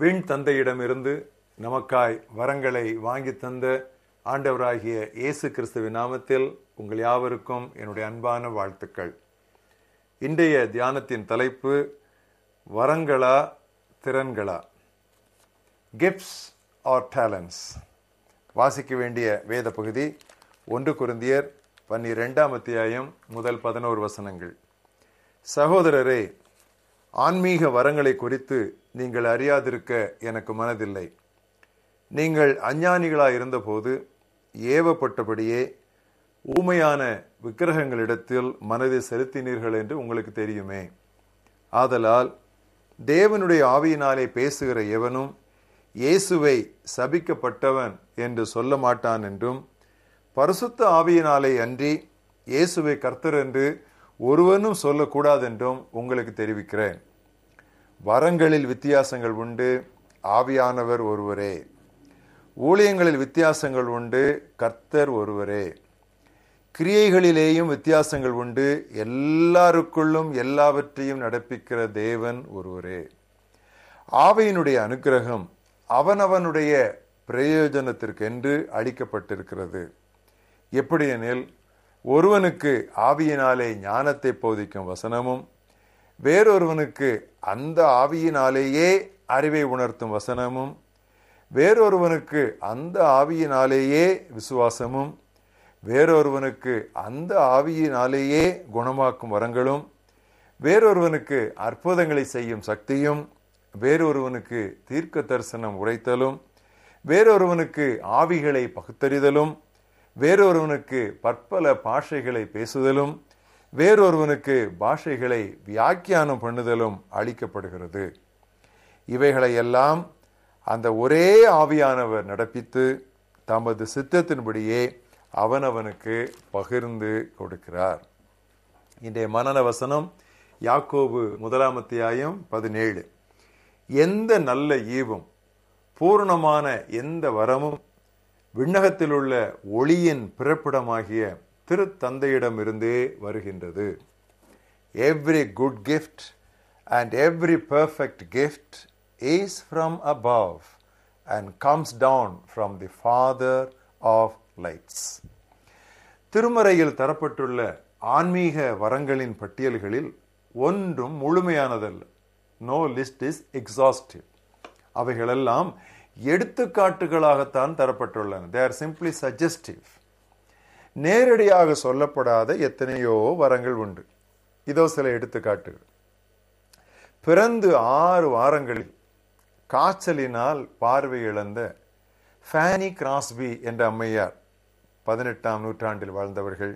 வீண் தந்தையிடமிருந்து நமக்காய் வரங்களை வாங்கி தந்த ஆண்டவராகிய இயேசு கிறிஸ்துவின் நாமத்தில் உங்கள் யாவருக்கும் என்னுடைய அன்பான வாழ்த்துக்கள். இன்றைய தியானத்தின் தலைப்பு வரங்களா திறன்களா? கிப்ஸ் ஆர் டேலண்ட்ஸ் வாசிக்க வேண்டிய வேத பகுதி ஒன்று குருந்தியர் பன்னிரெண்டாம் அத்தியாயம் முதல் பதினோரு வசனங்கள். சகோதரரே ஆன்மீக வரங்களை குறித்து நீங்கள் அறியாதிருக்க எனக்கு மனதில்லை. நீங்கள் அஞ்ஞானிகளாக இருந்தபோது ஏவப்பட்டபடியே ஊமையான விக்கிரகங்களிடத்தில் மனதை செலுத்தினீர்கள் என்று உங்களுக்கு தெரியுமே. ஆதலால் தேவனுடைய ஆவியினாலே பேசுகிற எவனும் இயேசுவை சபிக்கப்பட்டவன் என்று சொல்ல மாட்டான் என்றும் பரிசுத்த ஆவியினாலே அன்றி இயேசுவை கர்த்தர் என்று ஒருவனும் சொல்லக்கூடாதென்றும் உங்களுக்கு தெரிவிக்கிறேன். வரங்களில் வித்தியாசங்கள் உண்டு ஆவியானவர் ஒருவரே. ஊழியங்களில் வித்தியாசங்கள் உண்டு கர்த்தர் ஒருவரே. கிரியைகளிலேயும் வித்தியாசங்கள் உண்டு எல்லாருக்குள்ளும் எல்லாவற்றையும் நடப்பிக்கிற தேவன் ஒருவரே. ஆவையினுடைய அனுக்கிரகம் அவனவனுடைய பிரயோஜனத்திற்கென்று அளிக்கப்பட்டிருக்கிறது. எப்படியெனில் ஒருவனுக்கு ஆவியினாலே ஞானத்தை போதிக்கும் வசனமும் வேறொருவனுக்கு அந்த ஆவியினாலேயே அறிவை உணர்த்தும் வசனமும் வேறொருவனுக்கு அந்த ஆவியினாலேயே விசுவாசமும் வேறொருவனுக்கு அந்த ஆவியினாலேயே குணமாக்கும் வரங்களும் வேறொருவனுக்கு அற்புதங்களை செய்யும் சக்தியும் வேறொருவனுக்கு தீர்க்க தரிசனம் உரைத்தலும் வேறொருவனுக்கு ஆவிகளை பகுத்தறிதலும் வேறொருவனுக்கு பற்பல பாஷைகளை பேசுதலும் வேறொருவனுக்கு பாஷைகளை வியாக்கியானம் பண்ணுதலும் அளிக்கப்படுகிறது. இவைகளை எல்லாம் அந்த ஒரே ஆவியானவர் நடப்பித்து தமது சித்தத்தின்படியே அவனவனுக்கு பகிர்ந்து கொடுக்கிறார். இன்றைய மனன வசனம் யாக்கோபு முதலாம் அத்தியாயம் பதினேழு. எந்த நல்ல ஈவும் பூர்ணமான எந்த வரமும் விண்ணகத்தில் உள்ள ஒளியின் பிறப்பிடமாகிய திருத்தந்தையிடமிருந்தே வருகின்றது. Every good gift and every perfect gift is from above and comes down from the Father of lights திருமறையில் தரப்பட்டுள்ள ஆன்மீக வரங்களின் பட்டியல்களில் ஒன்றும் முழுமையானதல்ல. நோ லிஸ்ட் இஸ் எக்ஸாஸ்டிவ் அவைகளெல்லாம் எடுத்துக்காட்டுகளாகத்தான் தரப்பட்டுள்ளன. தே ஆர் சிம்பிளி சஜஸ்டிவ் நேரடியாக சொல்லப்படாத எத்தனையோ வரங்கள் உண்டு. இதோ சில எடுத்துக்காட்டுகள். பிறந்து ஆறு வாரங்களில் காய்ச்சலினால் பார்வை இழந்த ஃபேனி கிராஸ்பி என்ற அம்மையார் பதினெட்டாம் நூற்றாண்டில் வாழ்ந்தவர்கள்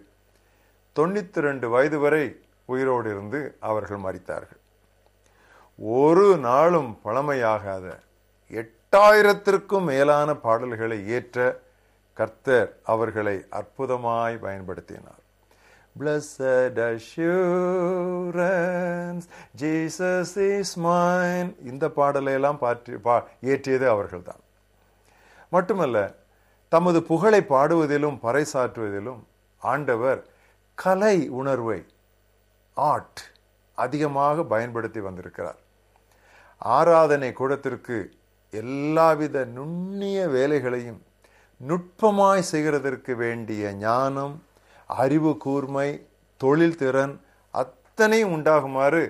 தொண்ணூத்தி ரெண்டு வயது வரை உயிரோடு இருந்து அவர்கள் மறித்தார்கள் ஒரு நாளும் பழமையாகாத எட்டாயிரத்திற்கும் மேலான பாடல்களை ஏற்ற கர்த்தர் அவர்களை அற்புதமாய் பயன்படுத்தினார். Blessed assurance, Jesus is mine. இந்த பாடலை எல்லாம் பாற்றி பா ஏற்றியது அவர்கள்தான். மட்டுமல்ல தமது புகழை பாடுவதிலும் பறைசாற்றுவதிலும் ஆண்டவர் கலை உணர்வை ஆர்ட் அதிகமாக பயன்படுத்தி வந்திருக்கிறார். ஆராதனை கூடத்திற்கு எல்லாவித நுண்ணிய வேலைகளையும் நுட்பமாய் செய்கிறதற்கு வேண்டிய ஞானம் அறிவு கூர்மை தொழில் திறன் அத்தனையும் உண்டாகுமாறு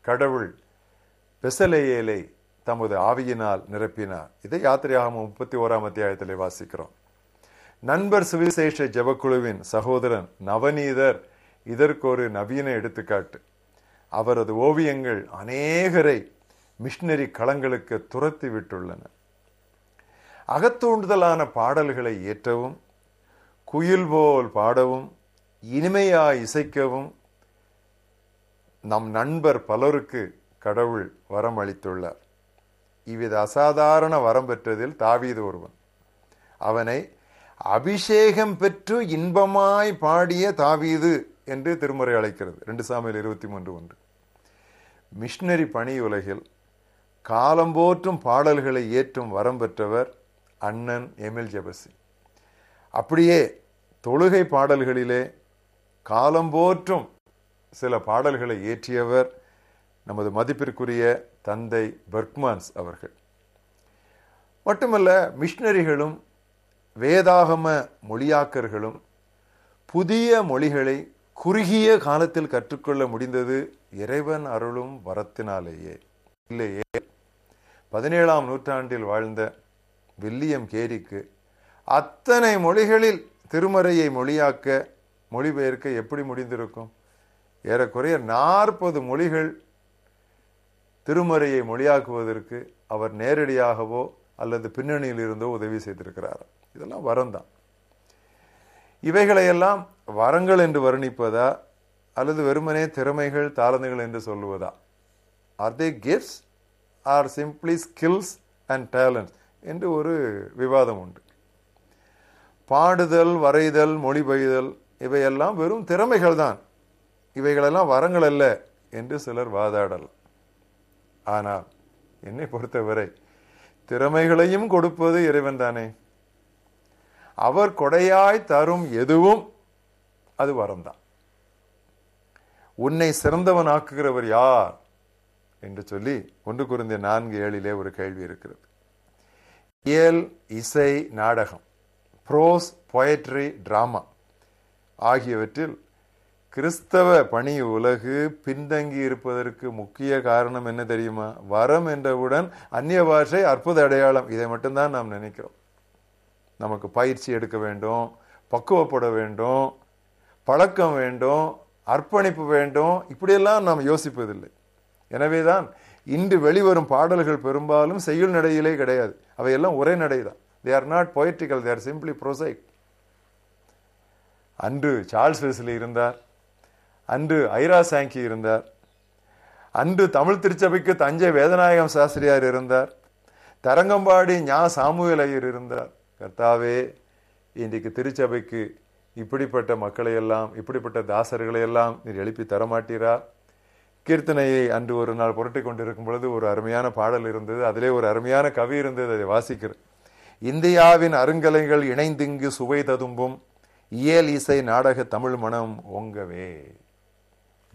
கடவுள் பெசலையேலை தமது ஆவியினால் நிரப்பினார். இதை யாத்திரையாகவும் முப்பத்தி ஓராம் அத்தியாயத்தில் வாசிக்கிறோம். நண்பர் சுவிசேஷ ஜபக்குழுவின் சகோதரன் நவநீதர் இதற்கு ஒரு நவீன எடுத்துக்காட்டு. அவரது ஓவியங்கள் அநேகரை மிஷினரி களங்களுக்கு துரத்தி விட்டுள்ளன. அகத்தூண்டுதலான பாடல்களை ஏற்றவும் குயில் போல் பாடவும் இனிமையா இசைக்கவும் நம் நண்பர் பலருக்கு கடவுள் வரம் அளித்துள்ளார் இவ்வித அசாதாரண வரம் பெற்றதில் தாவீது ஒருவன். அவனை அபிஷேகம் பெற்று இன்பமாய் பாடிய தாவீது என்று திருமுறை அழைக்கிறது. ரெண்டு சாமியில் இருபத்தி மூன்று ஒன்று. மிஷினரி பணி உலகில் காலம்போற்றும் பாடல்களை ஏற்றும் வரம் பெற்றவர் அண்ணன் எமில் ஜெபசி அப்படியே தொழுகை பாடல்களிலே காலம்போற்றும் சில பாடல்களை ஏற்றியவர் நமது மதிப்பிற்குரிய தந்தை பர்க்மான்ஸ் அவர்கள். மட்டுமல்ல மிஷினரிகளும் வேதாகம மொழியாக்கர்களும் புதிய மொழிகளை குறுகிய காலத்தில் கற்றுக்கொள்ள முடிந்தது இறைவன் அருளும் வரத்தினாலேயே. இல்லையே? பதினேழாம் நூற்றாண்டில் வாழ்ந்த வில்லியம் கேரிக்கு அத்தனை மொழிகளில் திருமறையை மொழியாக்க மொழிபெயர்க்க எப்படி முடிந்திருக்கும்? ஏறக்குறைய நாற்பது மொழிகள் திருமறையை மொழியாக்குவதற்கு அவர் நேரடியாகவோ அல்லது பின்னணியில் இருந்தோ உதவி செய்திருக்கிறார். இதெல்லாம் வரம்தான். இவைகளையெல்லாம் வரங்கள் என்று வர்ணிப்பதா அல்லது வெறுமனே திறமைகள் தாளந்துகள் என்று சொல்லுவதா? Are they gifts or simply skills and talents என்று ஒரு விவாதம் உண்டு. பாடுதல் வரைதல் மொழிபெய்தல் இவையெல்லாம் வெறும் திறமைகள் தான். இவைகளெல்லாம் வரங்கள் அல்ல என்று சிலர் வாதாடல். ஆனால் என்னை பொறுத்தவரை திறமைகளையும் கொடுப்பது இறைவன் தானே. அவர் கொடையாய் தரும் எதுவும் அது வரம்தான் உன்னை சிறந்தவன் ஆக்குகிறவர் யார்? என்று சொல்லி ஒன்று குறைந்த நான்கு ஏழிலே ஒரு கேள்வி இருக்கிறது. இயல் இசை நாடகம் ப்ரோஸ் பொயட்ரி டிராமா ஆகியவற்றில் கிறிஸ்தவ பணி உலகு பின்தங்கி இருப்பதற்கு முக்கிய காரணம் என்ன தெரியுமா? வரம் என்றவுடன் அந்நிய பாஷை அற்புத அடையாளம். இதை மட்டும்தான் நாம் நினைக்கிறோம். நமக்கு பயிற்சி எடுக்க வேண்டும் பக்குவப்பட வேண்டும் பழக்கம் வேண்டும் அர்ப்பணிப்பு வேண்டும். இப்படியெல்லாம் நாம் யோசிப்பதில்லை. எனவேதான் இன்று வெளிவரும் பாடல்கள் பெரும்பாலும் செய்யுள் நடையிலே கிடையாது. அவையெல்லாம் ஒரே நடை தான் they are not poetical they are simply prosaic அன்று சார்ல்ஸ் வெஸ்லி இருந்தார். அன்று ஐரா சாங்கி இருந்தார். அன்று தமிழ் திருச்சபைக்கு தஞ்சை வேதநாயகம் சாஸ்திரியார் இருந்தார். தரங்கம்பாடி ஞா சாமுவேல் ஐயர் இருந்தார். கர்த்தாவே இன்றைக்கு திருச்சபைக்கு இப்படிப்பட்ட மக்களை எல்லாம் இப்படிப்பட்ட தாசர்களை எல்லாம் நீர் எழுப்பி தரமாட்டீரா? கீர்த்தனையை அன்று ஒரு நாள் புரட்டி கொண்டிருக்கும் பொழுது ஒரு அருமையான பாடல் இருந்தது. அதிலே ஒரு அருமையான கவி இருந்தது. அதை வாசிக்கிறேன். இந்தியாவின் அருங்கலைகள் இணைந்திங்கு சுவை ததும்பும் இயல் இசை நாடக தமிழ் மனம் ஓங்கவே.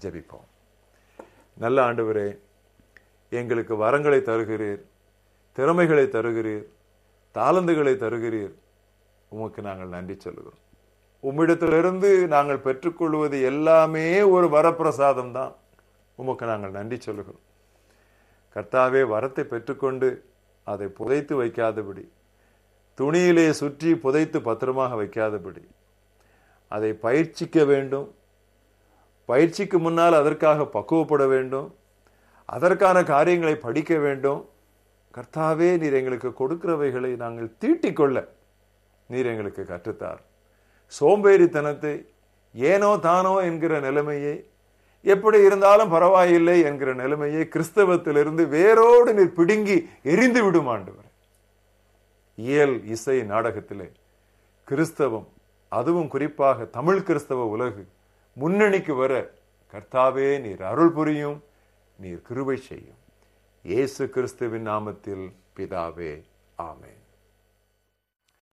ஜெபிப்போம். நல்ல ஆண்டவரே எங்களுக்கு வரங்களை தருகிறீர் திறமைகளை தருகிறீர் தாளந்துகளை தருகிறீர். உமக்கு நாங்கள் நன்றி சொல்லுகிறோம். உம்மிடத்திலிருந்து நாங்கள் பெற்றுக்கொள்வது எல்லாமே ஒரு வரப்பிரசாதம் தான். உமக்கு நாங்கள் நன்றி சொல்லுகிறோம். கர்த்தாவே வரத்தை பெற்றுக்கொண்டு அதை புதைத்து வைக்காதபடி துணியிலே சுற்றி புதைத்து பத்திரமாக வைக்காதபடி அதை பயிற்சிக்க வேண்டும். பயிற்சிக்கு முன்னால் அதற்காக பக்குவப்பட வேண்டும். அதற்கான காரியங்களை படிக்க வேண்டும். கர்த்தாவே நீர் எங்களுக்கு கொடுக்கிறவைகளை நாங்கள் தீட்டிக்கொள்ள நீர் எங்களுக்கு கற்றுத்தார். சோம்பேறித்தனத்தை ஏனோ தானோ என்கிற நிலைமையை எப்படி இருந்தாலும் பரவாயில்லை என்கிற நிலைமையை கிறிஸ்தவத்திலிருந்து வேரோடு நீர் பிடுங்கி எரிந்து விடும் ஆண்டவர். இயல் இசை நாடகத்திலே கிறிஸ்தவம் அதுவும் குறிப்பாக தமிழ் கிறிஸ்தவ உலகு முன்னணிக்கு வர கர்த்தாவே நீர் அருள் புரியும் நீர் கிருவை செய்யும். இயேசு கிறிஸ்துவின் நாமத்தில் பிதாவே ஆமேன்.